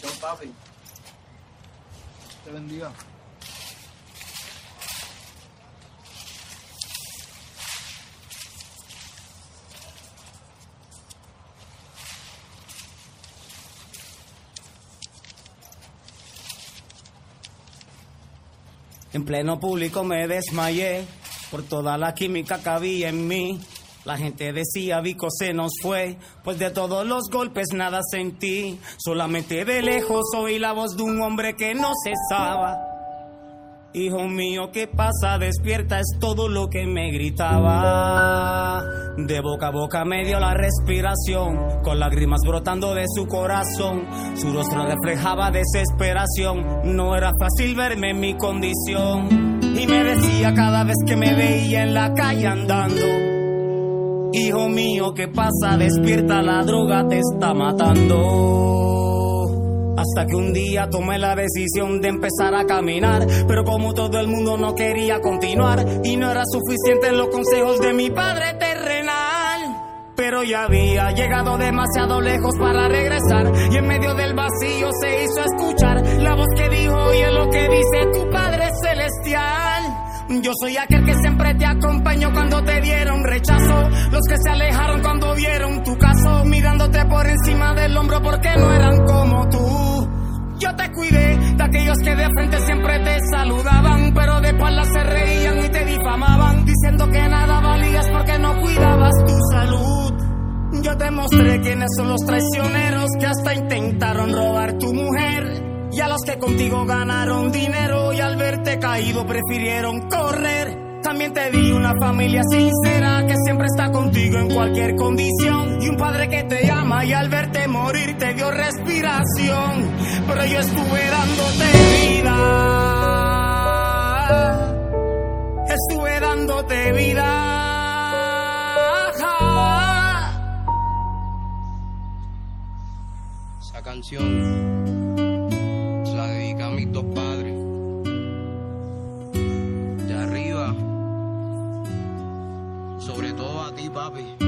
bendición, papi. Te bendiga. En pleno público me desmayé por toda la química que había en mí. La gente decía, Vico se nos fue, pues de todos los golpes nada sentí. Solamente de lejos oí la voz de un hombre que no cesaba. Hijo mío, ¿qué pasa? Despierta, es todo lo que me gritaba. De boca a boca me dio la respiración, con lágrimas brotando de su corazón. Su rostro reflejaba desesperación, no era fácil verme en mi condición. Y me decía cada vez que me veía en la calle andando. Hijo mío, ¿qué pasa? Despierta, la droga te está matando. Hasta que un día tomé la decisión de empezar a caminar, pero como todo el mundo no quería continuar y no era suficiente los consejos de mi padre terrenal. Pero ya había llegado demasiado lejos para regresar y en medio del vacío se hizo escuchar la voz que dijo, oye lo que dice tu Padre Celestial. Yo soy aquel que siempre te acompañó cuando te dieron rechazo. Los que se alejaron cuando vieron tu caso, mirándote por encima del hombro porque no eran como tú. Yo te cuidé de aquellos que de frente siempre te saludaban, pero de espaldas se reían y te difamaban, diciendo que nada valías porque no cuidabas tu salud. Yo te mostré quiénes son los traicioneros que hasta intentaron robar tu mujer. Que contigo ganaron dinero y al verte caído prefirieron correr. También te di una familia sincera que siempre está contigo en cualquier condición. Y un padre que te ama y al verte morir te dio respiración. Pero yo estuve dándote vida. Estuve dándote vida. Esa canción Bobby.